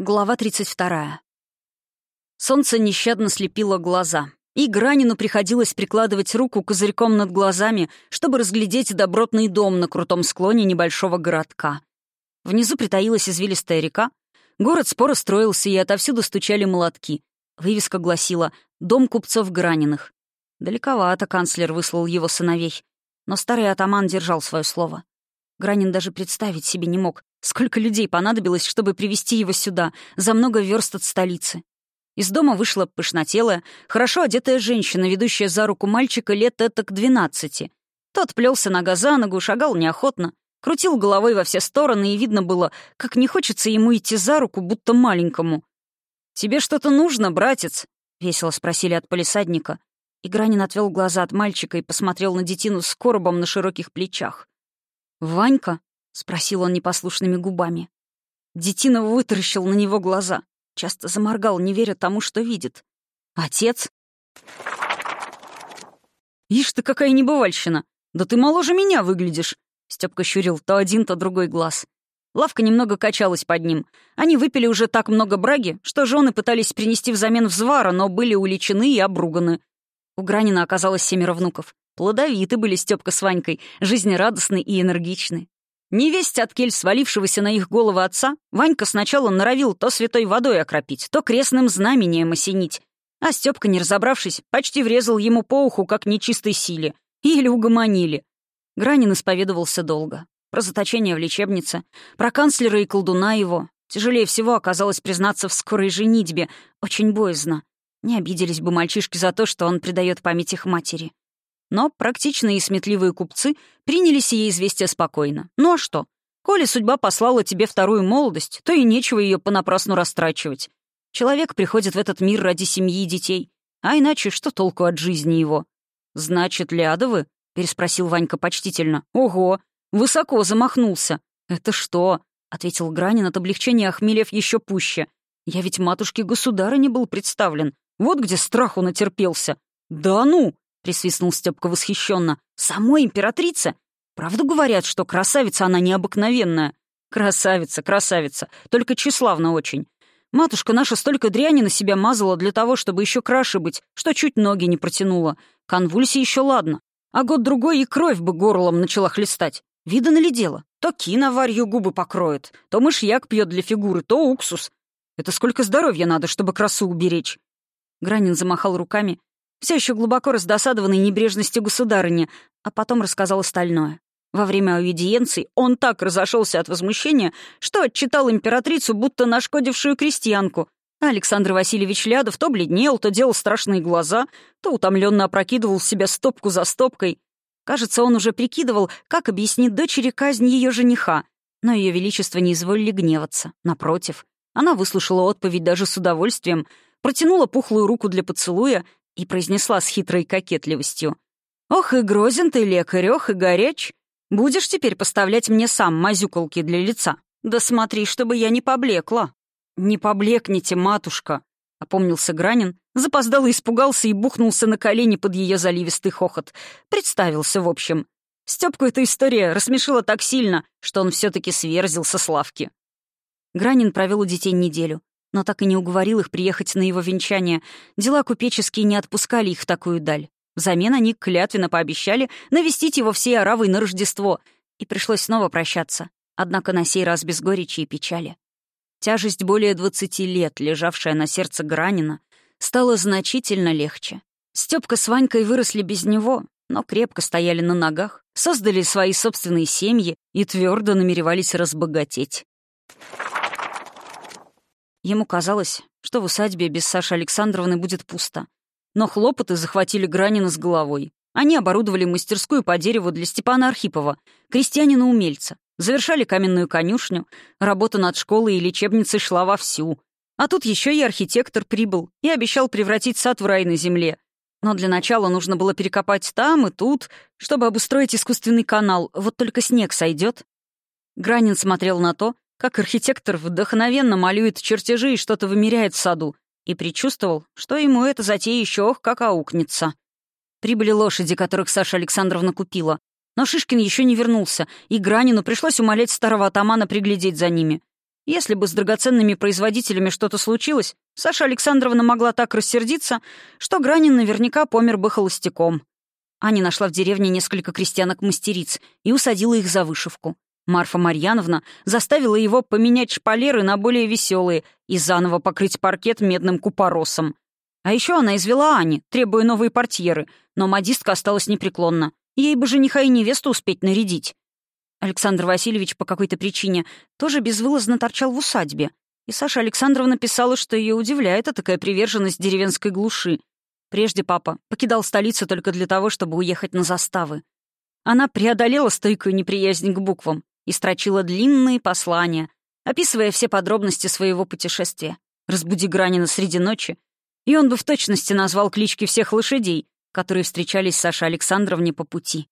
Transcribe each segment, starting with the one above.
Глава 32. Солнце нещадно слепило глаза, и Гранину приходилось прикладывать руку козырьком над глазами, чтобы разглядеть добротный дом на крутом склоне небольшого городка. Внизу притаилась извилистая река, город споро строился, и отовсюду стучали молотки. Вывеска гласила «Дом купцов Граниных». Далековато канцлер выслал его сыновей, но старый атаман держал свое слово. Гранин даже представить себе не мог, Сколько людей понадобилось, чтобы привести его сюда, за много верст от столицы. Из дома вышла пышнотелая, хорошо одетая женщина, ведущая за руку мальчика лет этак двенадцати. Тот плелся нога за ногу, шагал неохотно, крутил головой во все стороны, и видно было, как не хочется ему идти за руку, будто маленькому. «Тебе что-то нужно, братец?» — весело спросили от полисадника. Игранин отвел глаза от мальчика и посмотрел на детину с коробом на широких плечах. «Ванька?» — спросил он непослушными губами. Детина вытаращил на него глаза, часто заморгал, не веря тому, что видит. «Отец?» «Ишь ты, какая небывальщина! Да ты моложе меня выглядишь!» Степка щурил то один, то другой глаз. Лавка немного качалась под ним. Они выпили уже так много браги, что жены пытались принести взамен взвара, но были уличены и обруганы. У Гранина оказалось семеро внуков. Плодовиты были Степка с Ванькой, жизнерадостны и энергичны. Невесть от кель свалившегося на их головы отца, Ванька сначала норовил то святой водой окропить, то крестным знамением осенить. А Степка, не разобравшись, почти врезал ему по уху, как нечистой силе. Или угомонили. Гранин исповедовался долго. Про заточение в лечебнице, про канцлера и колдуна его. Тяжелее всего оказалось признаться в скорой женитьбе. Очень боязно. Не обиделись бы мальчишки за то, что он предает память их матери. Но практичные и сметливые купцы приняли сие известие спокойно. Ну а что? Коли судьба послала тебе вторую молодость, то и нечего ее понапрасну растрачивать. Человек приходит в этот мир ради семьи и детей. А иначе что толку от жизни его? «Значит, Лядовы?» — переспросил Ванька почтительно. «Ого! Высоко замахнулся!» «Это что?» — ответил Гранин от облегчения, охмелев еще пуще. «Я ведь матушке не был представлен. Вот где страху натерпелся. Да ну!» — присвистнул Степка восхищенно. «Самой императрице? Правду говорят, что красавица она необыкновенная?» «Красавица, красавица, только тщеславна очень. Матушка наша столько дряни на себя мазала для того, чтобы еще краше быть, что чуть ноги не протянула. Конвульсии еще ладно. А год-другой и кровь бы горлом начала хлестать. Видано ли дело? То кина варью губы покроет, то мышьяк пьет для фигуры, то уксус. Это сколько здоровья надо, чтобы красу уберечь?» Гранин замахал руками, все еще глубоко раздосадованный небрежностью государыни, а потом рассказал остальное. Во время аудиенции он так разошелся от возмущения, что отчитал императрицу, будто нашкодившую крестьянку. Александр Васильевич Лядов то бледнел, то делал страшные глаза, то утомленно опрокидывал в себя стопку за стопкой. Кажется, он уже прикидывал, как объяснить дочери казнь ее жениха. Но ее величество не изволили гневаться. Напротив, она выслушала отповедь даже с удовольствием, протянула пухлую руку для поцелуя и произнесла с хитрой кокетливостью. «Ох и грозен ты, лекарь, ох и горяч! Будешь теперь поставлять мне сам мазюколки для лица? Да смотри, чтобы я не поблекла!» «Не поблекните, матушка!» — опомнился Гранин, запоздал и испугался и бухнулся на колени под ее заливистый хохот. Представился, в общем. Стёпку эта история рассмешила так сильно, что он все таки сверзил со Славки. Гранин провел у детей неделю но так и не уговорил их приехать на его венчание. Дела купеческие не отпускали их в такую даль. Взамен они клятвенно пообещали навестить его всей оравой на Рождество, и пришлось снова прощаться, однако на сей раз без горечи и печали. Тяжесть более двадцати лет, лежавшая на сердце Гранина, стала значительно легче. Стёпка с Ванькой выросли без него, но крепко стояли на ногах, создали свои собственные семьи и твердо намеревались разбогатеть. Ему казалось, что в усадьбе без Саши Александровны будет пусто. Но хлопоты захватили Гранина с головой. Они оборудовали мастерскую по дереву для Степана Архипова, крестьянина-умельца, завершали каменную конюшню, работа над школой и лечебницей шла вовсю. А тут еще и архитектор прибыл и обещал превратить сад в рай на земле. Но для начала нужно было перекопать там и тут, чтобы обустроить искусственный канал, вот только снег сойдет. Гранин смотрел на то, как архитектор вдохновенно малюет чертежи и что-то вымеряет в саду, и предчувствовал, что ему эта затея еще ох как аукнется. Прибыли лошади, которых Саша Александровна купила. Но Шишкин еще не вернулся, и Гранину пришлось умолять старого атамана приглядеть за ними. Если бы с драгоценными производителями что-то случилось, Саша Александровна могла так рассердиться, что Гранин наверняка помер бы холостяком. Аня нашла в деревне несколько крестьянок-мастериц и усадила их за вышивку. Марфа Марьяновна заставила его поменять шпалеры на более веселые и заново покрыть паркет медным купоросом. А еще она извела Ани, требуя новые портьеры, но модистка осталась непреклонна. Ей бы жениха и невесту успеть нарядить. Александр Васильевич по какой-то причине тоже безвылазно торчал в усадьбе. И Саша Александровна писала, что ее удивляет такая приверженность деревенской глуши. Прежде папа покидал столицу только для того, чтобы уехать на заставы. Она преодолела стойкую неприязнь к буквам и строчила длинные послания, описывая все подробности своего путешествия. «Разбуди Гранина среди ночи», и он бы в точности назвал клички всех лошадей, которые встречались Саше Александровне по пути.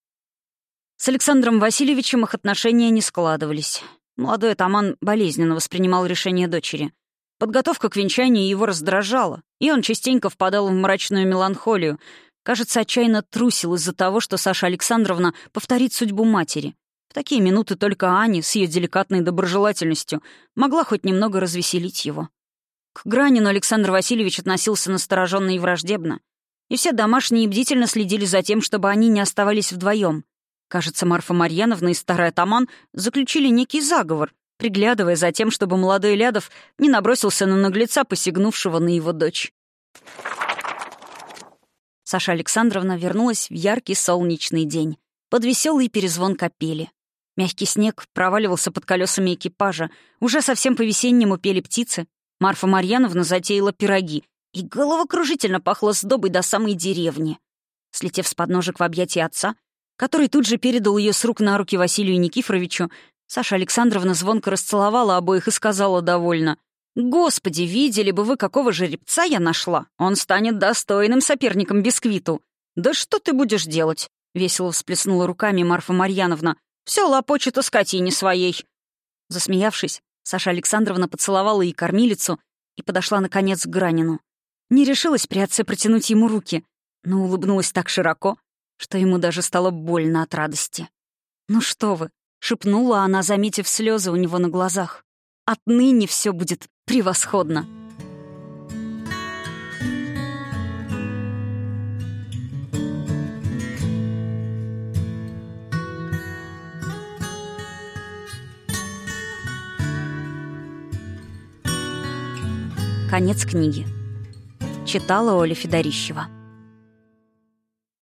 С Александром Васильевичем их отношения не складывались. Молодой атаман болезненно воспринимал решение дочери. Подготовка к венчанию его раздражала, и он частенько впадал в мрачную меланхолию. Кажется, отчаянно трусил из-за того, что Саша Александровна повторит судьбу матери. В такие минуты только Аня с ее деликатной доброжелательностью могла хоть немного развеселить его. К Гранину Александр Васильевич относился настороженно и враждебно. И все домашние бдительно следили за тем, чтобы они не оставались вдвоем. Кажется, Марфа Марьяновна и старый атаман заключили некий заговор, приглядывая за тем, чтобы молодой Лядов не набросился на наглеца, посягнувшего на его дочь. Саша Александровна вернулась в яркий солнечный день, под веселый перезвон капели. Мягкий снег проваливался под колесами экипажа, уже совсем по-весеннему пели птицы. Марфа Марьяновна затеяла пироги, и головокружительно пахло сдобой до самой деревни. Слетев с подножек в объятия отца, который тут же передал ее с рук на руки Василию Никифоровичу, Саша Александровна звонко расцеловала обоих и сказала довольно. «Господи, видели бы вы, какого жеребца я нашла! Он станет достойным соперником Бисквиту!» «Да что ты будешь делать?» — весело всплеснула руками Марфа Марьяновна. «Все лопочет о скотине своей!» Засмеявшись, Саша Александровна поцеловала и кормилицу и подошла, наконец, к Гранину. Не решилась при отце протянуть ему руки, но улыбнулась так широко, что ему даже стало больно от радости. «Ну что вы», — шепнула она, заметив слезы у него на глазах. «Отныне все будет превосходно». Конец книги. Читала Оля Федорищева.